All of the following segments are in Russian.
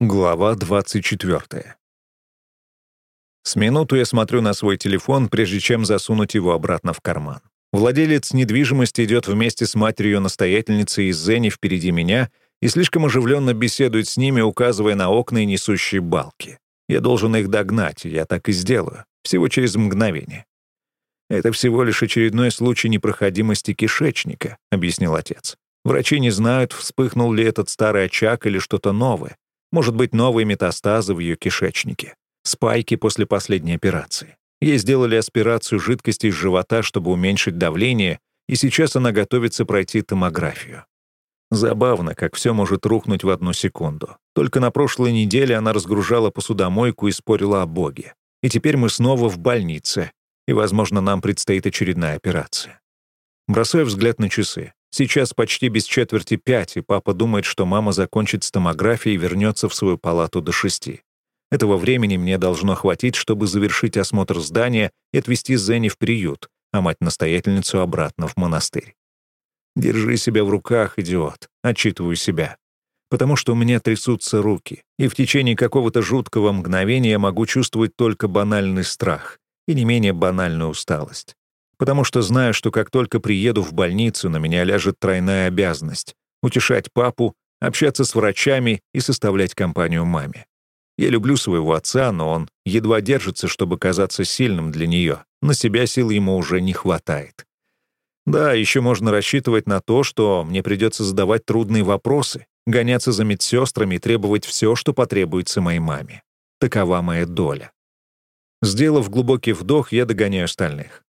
Глава 24. С минуту я смотрю на свой телефон, прежде чем засунуть его обратно в карман. Владелец недвижимости идет вместе с матерью-настоятельницей из Зени впереди меня и слишком оживленно беседует с ними, указывая на окна и несущие балки. Я должен их догнать, и я так и сделаю, всего через мгновение. «Это всего лишь очередной случай непроходимости кишечника», — объяснил отец. «Врачи не знают, вспыхнул ли этот старый очаг или что-то новое. Может быть, новые метастазы в ее кишечнике. Спайки после последней операции. Ей сделали аспирацию жидкости из живота, чтобы уменьшить давление, и сейчас она готовится пройти томографию. Забавно, как все может рухнуть в одну секунду. Только на прошлой неделе она разгружала посудомойку и спорила о Боге. И теперь мы снова в больнице, и, возможно, нам предстоит очередная операция. Бросаю взгляд на часы. Сейчас почти без четверти пять, и папа думает, что мама закончит с томографией и вернется в свою палату до шести. Этого времени мне должно хватить, чтобы завершить осмотр здания и отвезти Зенни в приют, а мать-настоятельницу обратно в монастырь. «Держи себя в руках, идиот», — отчитываю себя. Потому что у меня трясутся руки, и в течение какого-то жуткого мгновения я могу чувствовать только банальный страх и не менее банальную усталость потому что знаю, что как только приеду в больницу, на меня ляжет тройная обязанность — утешать папу, общаться с врачами и составлять компанию маме. Я люблю своего отца, но он едва держится, чтобы казаться сильным для нее. На себя сил ему уже не хватает. Да, еще можно рассчитывать на то, что мне придется задавать трудные вопросы, гоняться за медсестрами и требовать все, что потребуется моей маме. Такова моя доля. Сделав глубокий вдох, я догоняю остальных.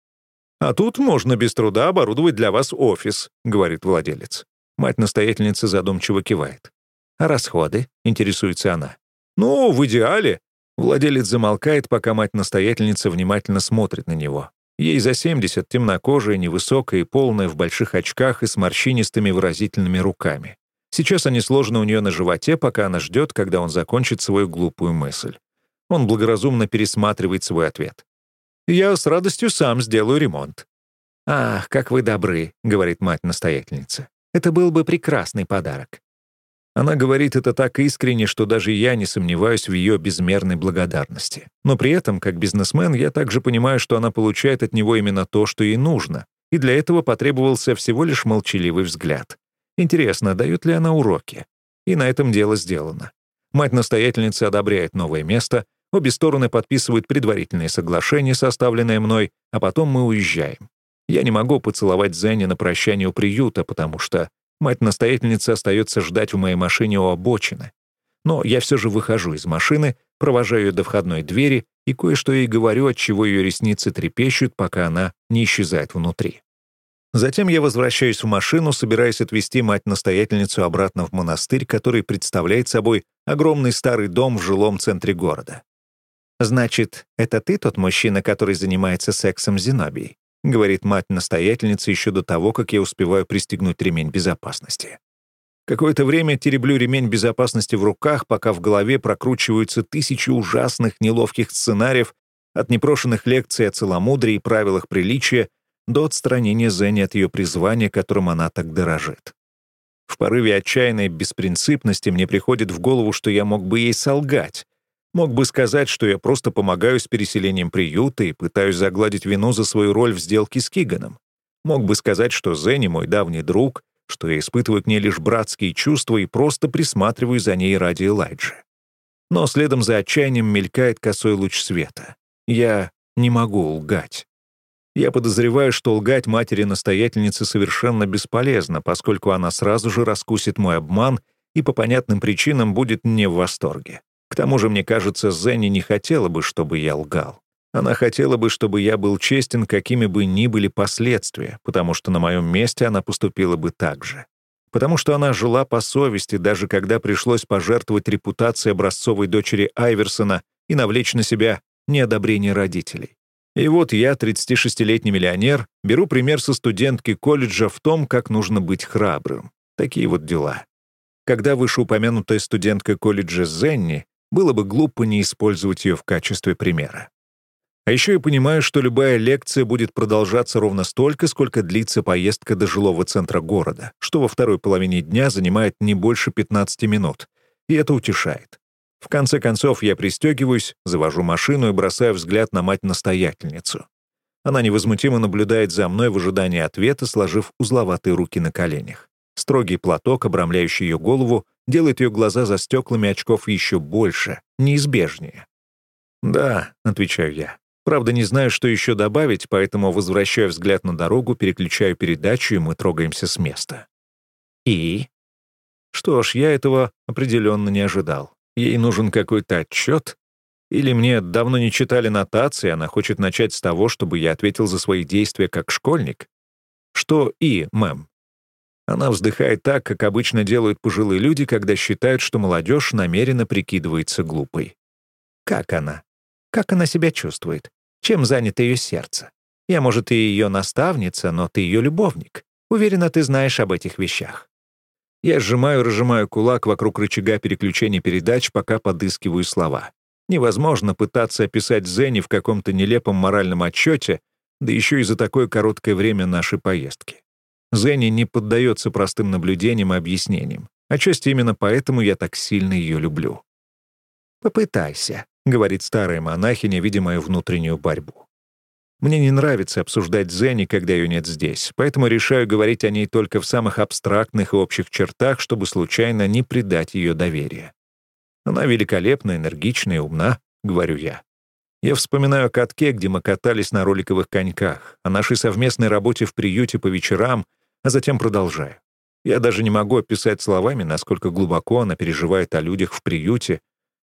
«А тут можно без труда оборудовать для вас офис», — говорит владелец. Мать-настоятельница задумчиво кивает. «А расходы?» — интересуется она. «Ну, в идеале». Владелец замолкает, пока мать-настоятельница внимательно смотрит на него. Ей за 70, темнокожая, невысокая и полная, в больших очках и с морщинистыми выразительными руками. Сейчас они сложены у нее на животе, пока она ждет, когда он закончит свою глупую мысль. Он благоразумно пересматривает свой ответ. Я с радостью сам сделаю ремонт». «Ах, как вы добры», — говорит мать-настоятельница. «Это был бы прекрасный подарок». Она говорит это так искренне, что даже я не сомневаюсь в ее безмерной благодарности. Но при этом, как бизнесмен, я также понимаю, что она получает от него именно то, что ей нужно, и для этого потребовался всего лишь молчаливый взгляд. Интересно, дает ли она уроки? И на этом дело сделано. Мать-настоятельница одобряет новое место, Обе стороны подписывают предварительное соглашение, составленное мной, а потом мы уезжаем. Я не могу поцеловать Зенни на прощание у приюта, потому что мать-настоятельница остается ждать в моей машине у обочины. Но я все же выхожу из машины, провожаю ее до входной двери и кое-что ей говорю, от чего ее ресницы трепещут, пока она не исчезает внутри. Затем я возвращаюсь в машину, собираясь отвезти мать-настоятельницу обратно в монастырь, который представляет собой огромный старый дом в жилом центре города. «Значит, это ты тот мужчина, который занимается сексом с Зенобией?» — говорит мать-настоятельница еще до того, как я успеваю пристегнуть ремень безопасности. Какое-то время тереблю ремень безопасности в руках, пока в голове прокручиваются тысячи ужасных, неловких сценариев от непрошенных лекций о целомудрии и правилах приличия до отстранения Зенни от ее призвания, которым она так дорожит. В порыве отчаянной беспринципности мне приходит в голову, что я мог бы ей солгать, Мог бы сказать, что я просто помогаю с переселением приюта и пытаюсь загладить вину за свою роль в сделке с Киганом. Мог бы сказать, что Зенни мой давний друг, что я испытываю к ней лишь братские чувства и просто присматриваю за ней ради Элайджи. Но следом за отчаянием мелькает косой луч света. Я не могу лгать. Я подозреваю, что лгать матери-настоятельницы совершенно бесполезно, поскольку она сразу же раскусит мой обман и по понятным причинам будет не в восторге. К тому же, мне кажется, Зенни не хотела бы, чтобы я лгал. Она хотела бы, чтобы я был честен, какими бы ни были последствия, потому что на моем месте она поступила бы так же. Потому что она жила по совести, даже когда пришлось пожертвовать репутацией образцовой дочери Айверсона и навлечь на себя неодобрение родителей. И вот я, 36-летний миллионер, беру пример со студентки колледжа в том, как нужно быть храбрым. Такие вот дела. Когда вышеупомянутая студентка колледжа Зенни было бы глупо не использовать ее в качестве примера. А еще я понимаю, что любая лекция будет продолжаться ровно столько, сколько длится поездка до жилого центра города, что во второй половине дня занимает не больше 15 минут. И это утешает. В конце концов, я пристегиваюсь, завожу машину и бросаю взгляд на мать-настоятельницу. Она невозмутимо наблюдает за мной в ожидании ответа, сложив узловатые руки на коленях. Строгий платок, обрамляющий ее голову, делает ее глаза за стеклами очков еще больше, неизбежнее. «Да», — отвечаю я. Правда, не знаю, что еще добавить, поэтому возвращаю взгляд на дорогу, переключаю передачу, и мы трогаемся с места. И? Что ж, я этого определенно не ожидал. Ей нужен какой-то отчет? Или мне давно не читали нотации, она хочет начать с того, чтобы я ответил за свои действия как школьник? Что «и», мэм? Она вздыхает так, как обычно делают пожилые люди, когда считают, что молодежь намеренно прикидывается глупой. Как она? Как она себя чувствует? Чем занято ее сердце? Я, может, и ее наставница, но ты ее любовник. Уверена, ты знаешь об этих вещах. Я сжимаю-разжимаю кулак вокруг рычага переключения передач, пока подыскиваю слова. Невозможно пытаться описать Зенни в каком-то нелепом моральном отчете, да еще и за такое короткое время нашей поездки. Зенни не поддается простым наблюдениям и объяснениям. Отчасти именно поэтому я так сильно ее люблю. «Попытайся», — говорит старая монахиня, видя мою внутреннюю борьбу. Мне не нравится обсуждать Зенни, когда ее нет здесь, поэтому решаю говорить о ней только в самых абстрактных и общих чертах, чтобы случайно не предать ее доверие. Она великолепна, энергична и умна, — говорю я. Я вспоминаю о катке, где мы катались на роликовых коньках, о нашей совместной работе в приюте по вечерам, а затем продолжаю. Я даже не могу описать словами, насколько глубоко она переживает о людях в приюте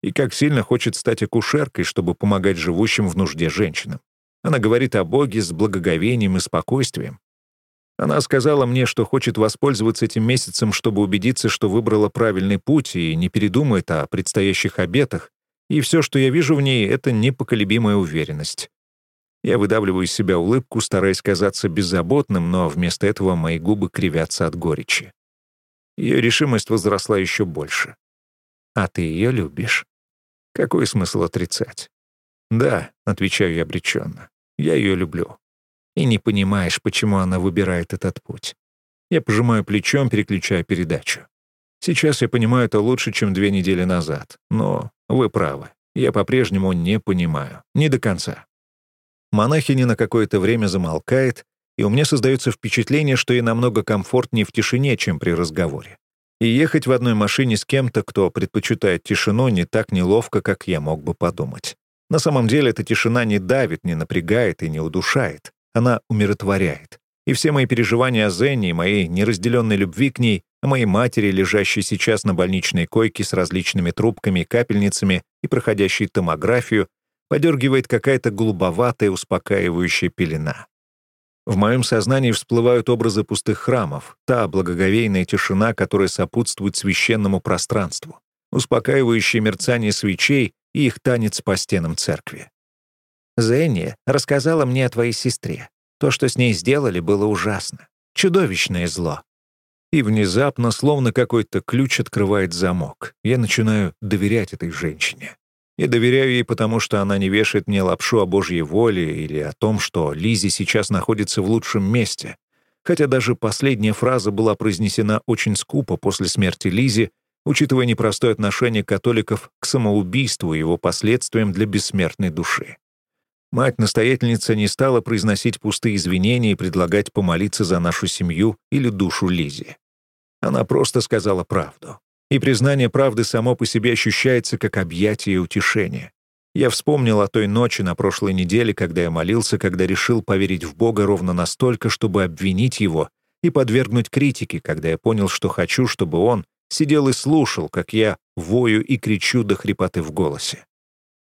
и как сильно хочет стать акушеркой, чтобы помогать живущим в нужде женщинам. Она говорит о Боге с благоговением и спокойствием. Она сказала мне, что хочет воспользоваться этим месяцем, чтобы убедиться, что выбрала правильный путь и не передумает о предстоящих обетах, и все, что я вижу в ней, — это непоколебимая уверенность. Я выдавливаю из себя улыбку, стараясь казаться беззаботным, но вместо этого мои губы кривятся от горечи. Ее решимость возросла еще больше. «А ты ее любишь?» Какой смысл отрицать? Да, отвечаю я обреченно. Я ее люблю. И не понимаешь, почему она выбирает этот путь. Я пожимаю плечом, переключая передачу. Сейчас я понимаю это лучше, чем две недели назад. Но вы правы. Я по-прежнему не понимаю. Не до конца. Монахиня на какое-то время замолкает, и у меня создается впечатление, что ей намного комфортнее в тишине, чем при разговоре. И ехать в одной машине с кем-то, кто предпочитает тишину, не так неловко, как я мог бы подумать. На самом деле эта тишина не давит, не напрягает и не удушает. Она умиротворяет. И все мои переживания о Зенне и моей неразделенной любви к ней, о моей матери, лежащей сейчас на больничной койке с различными трубками и капельницами и проходящей томографию, подергивает какая-то голубоватая успокаивающая пелена. В моем сознании всплывают образы пустых храмов, та благоговейная тишина, которая сопутствует священному пространству, успокаивающее мерцание свечей и их танец по стенам церкви. «Зенни рассказала мне о твоей сестре. То, что с ней сделали, было ужасно. Чудовищное зло». И внезапно, словно какой-то ключ открывает замок, я начинаю доверять этой женщине. Я доверяю ей, потому что она не вешает мне лапшу о Божьей воле или о том, что Лизи сейчас находится в лучшем месте. Хотя даже последняя фраза была произнесена очень скупо после смерти Лизи, учитывая непростое отношение католиков к самоубийству и его последствиям для бессмертной души. Мать-настоятельница не стала произносить пустые извинения и предлагать помолиться за нашу семью или душу Лизи. Она просто сказала правду и признание правды само по себе ощущается как объятие и утешение. Я вспомнил о той ночи на прошлой неделе, когда я молился, когда решил поверить в Бога ровно настолько, чтобы обвинить Его и подвергнуть критике, когда я понял, что хочу, чтобы Он сидел и слушал, как я вою и кричу до хрипоты в голосе.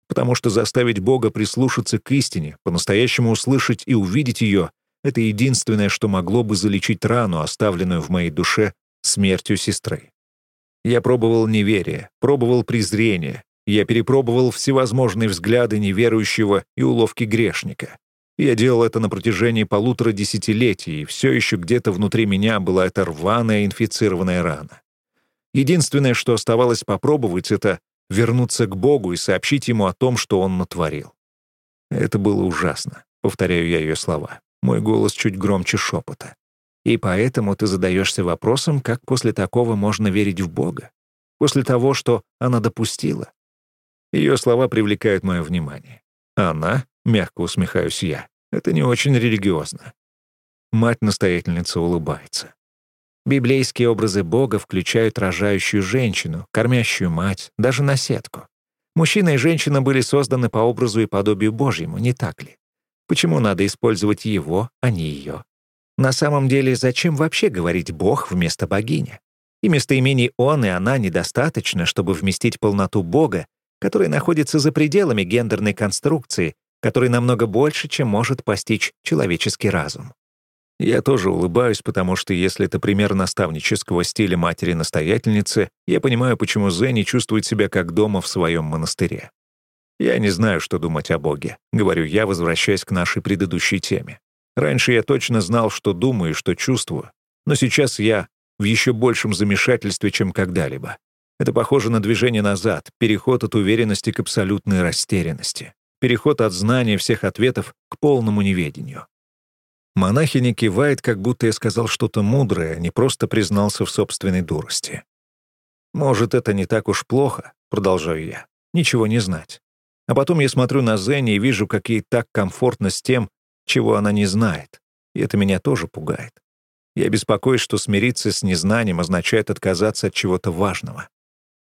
Потому что заставить Бога прислушаться к истине, по-настоящему услышать и увидеть ее — это единственное, что могло бы залечить рану, оставленную в моей душе смертью сестры. Я пробовал неверие, пробовал презрение. Я перепробовал всевозможные взгляды неверующего и уловки грешника. Я делал это на протяжении полутора десятилетий, и все еще где-то внутри меня была эта рваная инфицированная рана. Единственное, что оставалось попробовать, это вернуться к Богу и сообщить Ему о том, что Он натворил. Это было ужасно, повторяю я ее слова. Мой голос чуть громче шепота. И поэтому ты задаешься вопросом, как после такого можно верить в Бога? После того, что она допустила? Ее слова привлекают мое внимание. Она, мягко усмехаюсь я, это не очень религиозно. Мать-настоятельница улыбается. Библейские образы Бога включают рожающую женщину, кормящую мать, даже наседку. Мужчина и женщина были созданы по образу и подобию Божьему, не так ли? Почему надо использовать его, а не ее? На самом деле, зачем вообще говорить «Бог» вместо богиня? И местоимений «он» и «она» недостаточно, чтобы вместить полноту Бога, который находится за пределами гендерной конструкции, который намного больше, чем может постичь человеческий разум. Я тоже улыбаюсь, потому что если это пример наставнического стиля матери-настоятельницы, я понимаю, почему Зенни чувствует себя как дома в своем монастыре. Я не знаю, что думать о Боге, говорю я, возвращаясь к нашей предыдущей теме. Раньше я точно знал, что думаю и что чувствую, но сейчас я в еще большем замешательстве, чем когда-либо. Это похоже на движение назад, переход от уверенности к абсолютной растерянности, переход от знания всех ответов к полному неведению. Монахиня кивает, как будто я сказал что-то мудрое, а не просто признался в собственной дурости. «Может, это не так уж плохо», — продолжаю я, — «ничего не знать». А потом я смотрю на Зенни и вижу, как ей так комфортно с тем, чего она не знает. И это меня тоже пугает. Я беспокоюсь, что смириться с незнанием означает отказаться от чего-то важного.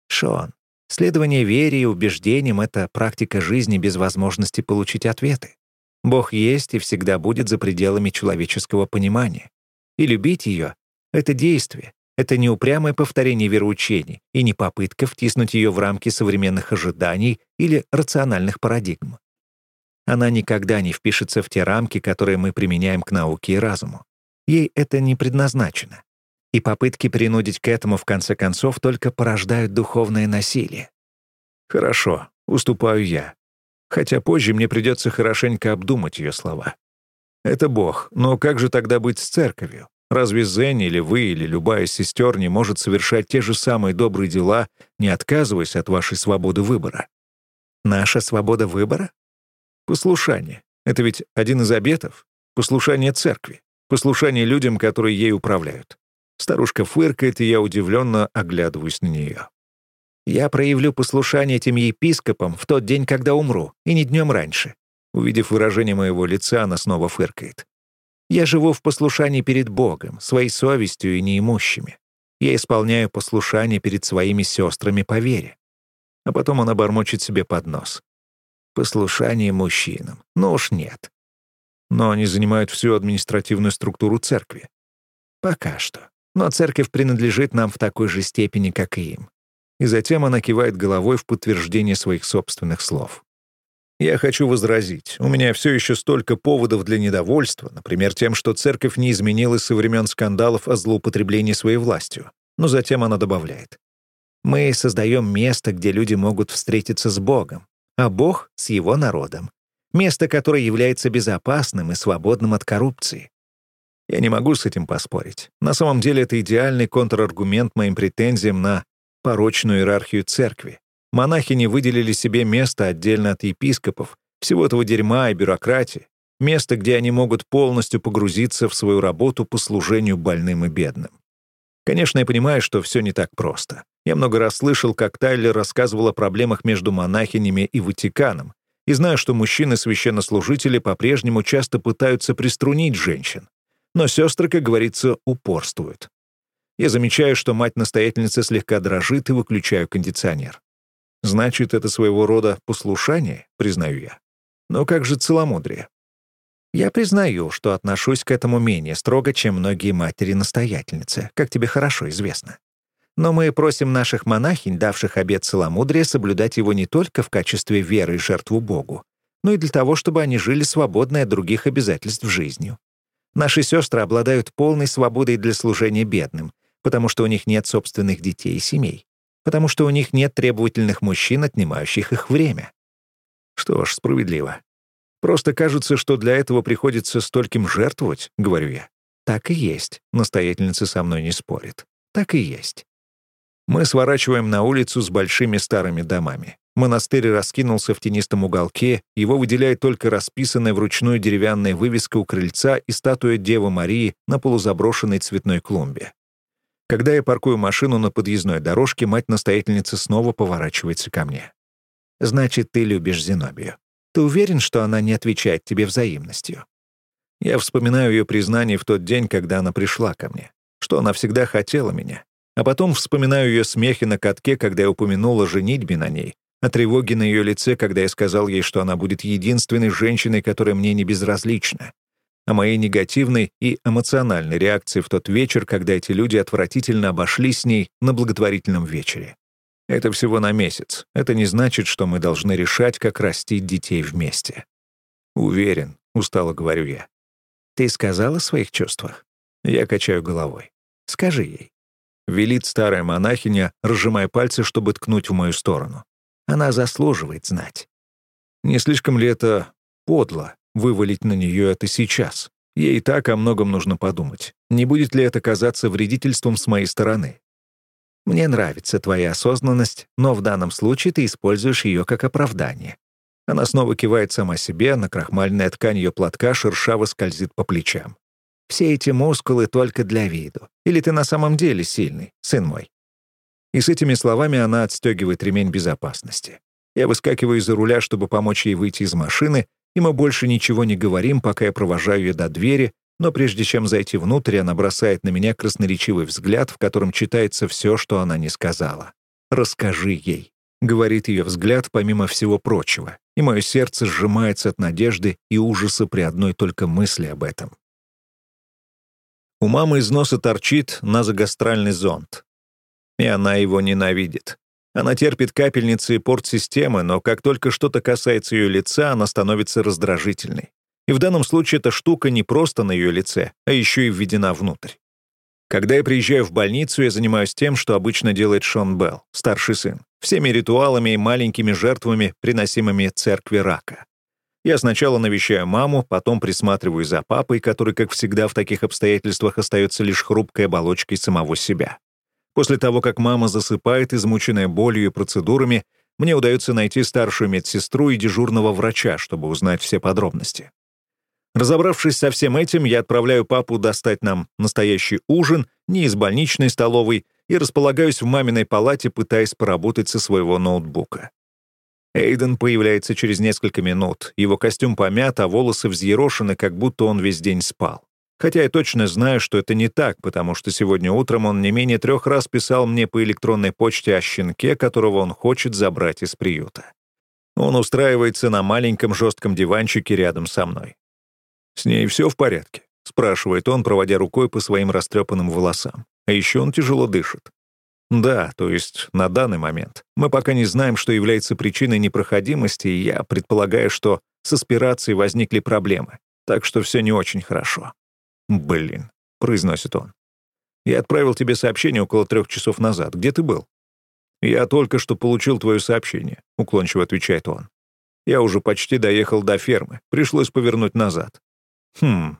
Шон, следование вере и убеждениям — это практика жизни без возможности получить ответы. Бог есть и всегда будет за пределами человеческого понимания. И любить ее — это действие, это не повторение вероучений и не попытка втиснуть ее в рамки современных ожиданий или рациональных парадигм. Она никогда не впишется в те рамки, которые мы применяем к науке и разуму. Ей это не предназначено. И попытки принудить к этому, в конце концов, только порождают духовное насилие. Хорошо, уступаю я хотя позже мне придется хорошенько обдумать ее слова. Это Бог, но как же тогда быть с церковью? Разве Зен или вы, или любая из сестер не может совершать те же самые добрые дела, не отказываясь от вашей свободы выбора? Наша свобода выбора? Послушание. Это ведь один из обетов. Послушание церкви. Послушание людям, которые ей управляют. Старушка фыркает, и я удивленно оглядываюсь на нее. Я проявлю послушание этим епископам в тот день, когда умру, и не днем раньше». Увидев выражение моего лица, она снова фыркает. «Я живу в послушании перед Богом, своей совестью и неимущими. Я исполняю послушание перед своими сестрами по вере». А потом она бормочет себе под нос. «Послушание мужчинам. Ну уж нет». Но они занимают всю административную структуру церкви. Пока что. Но церковь принадлежит нам в такой же степени, как и им и затем она кивает головой в подтверждение своих собственных слов. Я хочу возразить. У меня все еще столько поводов для недовольства, например, тем, что церковь не изменилась со времен скандалов о злоупотреблении своей властью. Но затем она добавляет. Мы создаем место, где люди могут встретиться с Богом, а Бог — с его народом. Место, которое является безопасным и свободным от коррупции. Я не могу с этим поспорить. На самом деле это идеальный контраргумент моим претензиям на порочную иерархию церкви. Монахини выделили себе место отдельно от епископов, всего этого дерьма и бюрократии, место, где они могут полностью погрузиться в свою работу по служению больным и бедным. Конечно, я понимаю, что все не так просто. Я много раз слышал, как Тайлер рассказывал о проблемах между монахинями и Ватиканом, и знаю, что мужчины-священнослужители по-прежнему часто пытаются приструнить женщин. Но сестры, как говорится, упорствуют. Я замечаю, что мать-настоятельница слегка дрожит и выключаю кондиционер. Значит, это своего рода послушание, признаю я. Но как же целомудрие? Я признаю, что отношусь к этому менее строго, чем многие матери-настоятельницы, как тебе хорошо известно. Но мы просим наших монахинь, давших обет целомудрия, соблюдать его не только в качестве веры и жертву Богу, но и для того, чтобы они жили свободно от других обязательств жизнью. Наши сестры обладают полной свободой для служения бедным, потому что у них нет собственных детей и семей, потому что у них нет требовательных мужчин, отнимающих их время. Что ж, справедливо. Просто кажется, что для этого приходится стольким жертвовать, говорю я. Так и есть, настоятельница со мной не спорит. Так и есть. Мы сворачиваем на улицу с большими старыми домами. Монастырь раскинулся в тенистом уголке, его выделяет только расписанная вручную деревянная вывеска у крыльца и статуя Девы Марии на полузаброшенной цветной клумбе. Когда я паркую машину на подъездной дорожке, мать-настоятельница снова поворачивается ко мне. Значит, ты любишь Зенобию. Ты уверен, что она не отвечает тебе взаимностью? Я вспоминаю ее признание в тот день, когда она пришла ко мне, что она всегда хотела меня. А потом вспоминаю ее смехи на катке, когда я упомянула женитьбе на ней, о тревоге на ее лице, когда я сказал ей, что она будет единственной женщиной, которая мне не безразлична, о моей негативной и эмоциональной реакции в тот вечер, когда эти люди отвратительно обошлись с ней на благотворительном вечере. Это всего на месяц. Это не значит, что мы должны решать, как растить детей вместе. Уверен, устало говорю я. Ты сказала о своих чувствах? Я качаю головой. Скажи ей. Велит старая монахиня, разжимая пальцы, чтобы ткнуть в мою сторону. Она заслуживает знать. Не слишком ли это подло, вывалить на нее это сейчас? Ей так о многом нужно подумать. Не будет ли это казаться вредительством с моей стороны? Мне нравится твоя осознанность, но в данном случае ты используешь ее как оправдание. Она снова кивает сама себе, на крахмальная ткань ее платка шершаво скользит по плечам. Все эти мускулы только для виду. Или ты на самом деле сильный, сын мой?» И с этими словами она отстегивает ремень безопасности. Я выскакиваю из-за руля, чтобы помочь ей выйти из машины, и мы больше ничего не говорим, пока я провожаю ее до двери, но прежде чем зайти внутрь, она бросает на меня красноречивый взгляд, в котором читается все, что она не сказала. «Расскажи ей», — говорит ее взгляд помимо всего прочего, и мое сердце сжимается от надежды и ужаса при одной только мысли об этом. У мамы из носа торчит назогастральный зонд. И она его ненавидит. Она терпит капельницы и порт-системы, но как только что-то касается ее лица, она становится раздражительной. И в данном случае эта штука не просто на ее лице, а еще и введена внутрь. Когда я приезжаю в больницу, я занимаюсь тем, что обычно делает Шон Белл, старший сын, всеми ритуалами и маленькими жертвами, приносимыми церкви рака. Я сначала навещаю маму, потом присматриваю за папой, который, как всегда, в таких обстоятельствах остается лишь хрупкой оболочкой самого себя. После того, как мама засыпает, измученная болью и процедурами, мне удается найти старшую медсестру и дежурного врача, чтобы узнать все подробности. Разобравшись со всем этим, я отправляю папу достать нам настоящий ужин, не из больничной столовой, и располагаюсь в маминой палате, пытаясь поработать со своего ноутбука. Эйден появляется через несколько минут. Его костюм помят, а волосы взъерошены, как будто он весь день спал. Хотя я точно знаю, что это не так, потому что сегодня утром он не менее трех раз писал мне по электронной почте о щенке, которого он хочет забрать из приюта. Он устраивается на маленьком жестком диванчике рядом со мной. «С ней все в порядке?» — спрашивает он, проводя рукой по своим растрепанным волосам. А еще он тяжело дышит. Да, то есть на данный момент. Мы пока не знаем, что является причиной непроходимости, и я предполагаю, что с аспирацией возникли проблемы. Так что все не очень хорошо. «Блин», — произносит он. «Я отправил тебе сообщение около трех часов назад. Где ты был?» «Я только что получил твое сообщение», — уклончиво отвечает он. «Я уже почти доехал до фермы. Пришлось повернуть назад. Хм.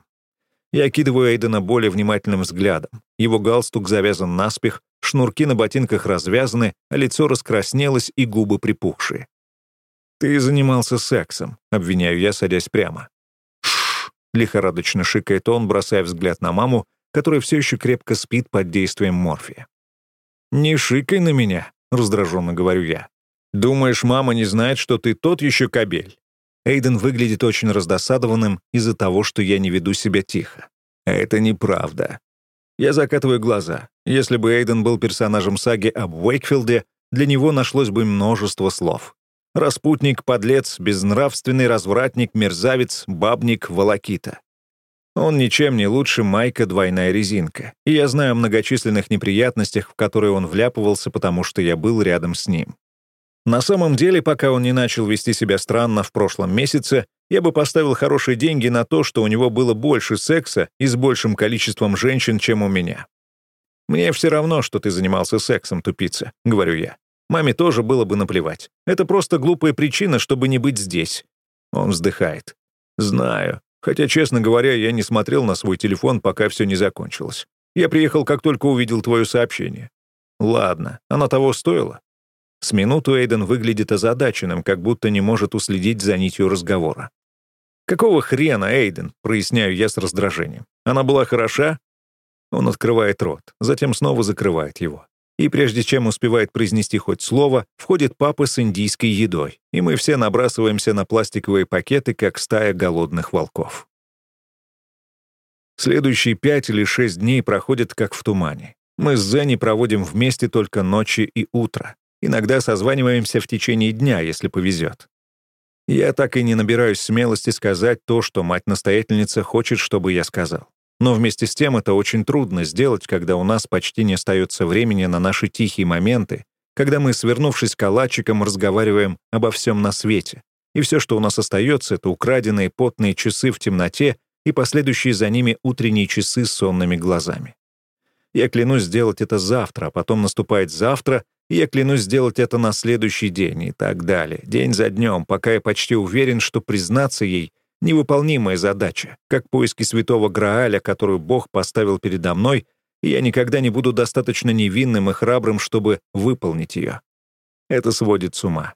Я окидываю Эйдена более внимательным взглядом. Его галстук завязан наспех, шнурки на ботинках развязаны, лицо раскраснелось и губы припухшие. «Ты занимался сексом», — обвиняю я, садясь прямо. «Шш!» — лихорадочно шикает он, бросая взгляд на маму, которая все еще крепко спит под действием морфия. «Не шикай на меня», — раздраженно говорю я. «Думаешь, мама не знает, что ты тот еще кобель? Эйден выглядит очень раздосадованным из-за того, что я не веду себя тихо. Это неправда. Я закатываю глаза. Если бы Эйден был персонажем саги об Уэйкфилде, для него нашлось бы множество слов. Распутник, подлец, безнравственный развратник, мерзавец, бабник, волокита. Он ничем не лучше Майка «Двойная резинка», и я знаю о многочисленных неприятностях, в которые он вляпывался, потому что я был рядом с ним. На самом деле, пока он не начал вести себя странно в прошлом месяце, я бы поставил хорошие деньги на то, что у него было больше секса и с большим количеством женщин, чем у меня. «Мне все равно, что ты занимался сексом, тупица», — говорю я. Маме тоже было бы наплевать. Это просто глупая причина, чтобы не быть здесь. Он вздыхает. Знаю. Хотя, честно говоря, я не смотрел на свой телефон, пока все не закончилось. Я приехал, как только увидел твое сообщение. Ладно, оно того стоило. С минуту Эйден выглядит озадаченным, как будто не может уследить за нитью разговора. «Какого хрена, Эйден?» — проясняю я с раздражением. «Она была хороша?» Он открывает рот, затем снова закрывает его. И прежде чем успевает произнести хоть слово, входит папа с индийской едой, и мы все набрасываемся на пластиковые пакеты, как стая голодных волков. Следующие пять или шесть дней проходят как в тумане. Мы с Зенни проводим вместе только ночи и утро. Иногда созваниваемся в течение дня, если повезет. Я так и не набираюсь смелости сказать то, что мать-настоятельница хочет, чтобы я сказал. Но вместе с тем это очень трудно сделать, когда у нас почти не остается времени на наши тихие моменты, когда мы, свернувшись калачиком, разговариваем обо всем на свете. И все, что у нас остается, это украденные потные часы в темноте и последующие за ними утренние часы с сонными глазами. Я клянусь сделать это завтра, а потом наступает завтра, я клянусь сделать это на следующий день и так далее, день за днем, пока я почти уверен, что признаться ей — невыполнимая задача, как поиски святого Грааля, которую Бог поставил передо мной, я никогда не буду достаточно невинным и храбрым, чтобы выполнить ее. Это сводит с ума.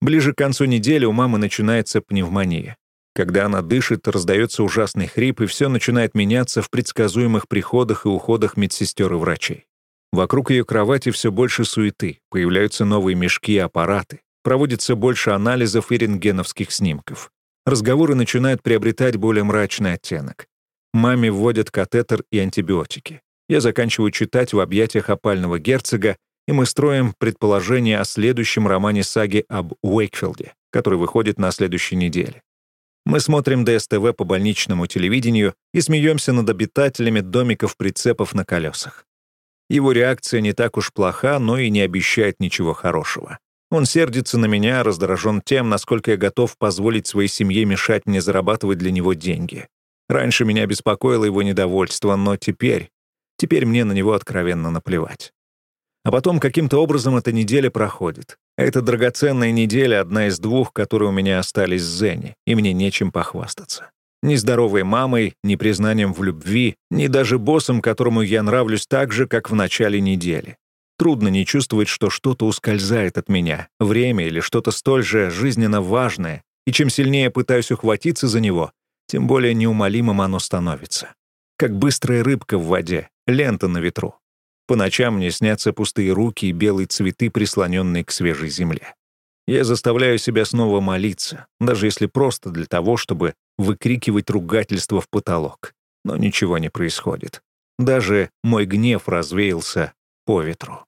Ближе к концу недели у мамы начинается пневмония. Когда она дышит, раздается ужасный хрип, и все начинает меняться в предсказуемых приходах и уходах медсестер и врачей. Вокруг ее кровати все больше суеты, появляются новые мешки и аппараты, проводится больше анализов и рентгеновских снимков. Разговоры начинают приобретать более мрачный оттенок. Маме вводят катетер и антибиотики. Я заканчиваю читать в объятиях опального герцога, и мы строим предположение о следующем романе саги об Уэйкфилде, который выходит на следующей неделе. Мы смотрим ДСТВ по больничному телевидению и смеемся над обитателями домиков-прицепов на колесах. Его реакция не так уж плоха, но и не обещает ничего хорошего. Он сердится на меня, раздражен тем, насколько я готов позволить своей семье мешать мне зарабатывать для него деньги. Раньше меня беспокоило его недовольство, но теперь... Теперь мне на него откровенно наплевать. А потом каким-то образом эта неделя проходит. Эта драгоценная неделя — одна из двух, которые у меня остались с Зенни, и мне нечем похвастаться. Ни здоровой мамой, ни признанием в любви, ни даже боссом, которому я нравлюсь так же, как в начале недели. Трудно не чувствовать, что что-то ускользает от меня, время или что-то столь же жизненно важное, и чем сильнее пытаюсь ухватиться за него, тем более неумолимым оно становится. Как быстрая рыбка в воде, лента на ветру. По ночам мне снятся пустые руки и белые цветы, прислоненные к свежей земле. Я заставляю себя снова молиться, даже если просто для того, чтобы выкрикивать ругательство в потолок. Но ничего не происходит. Даже мой гнев развеялся по ветру.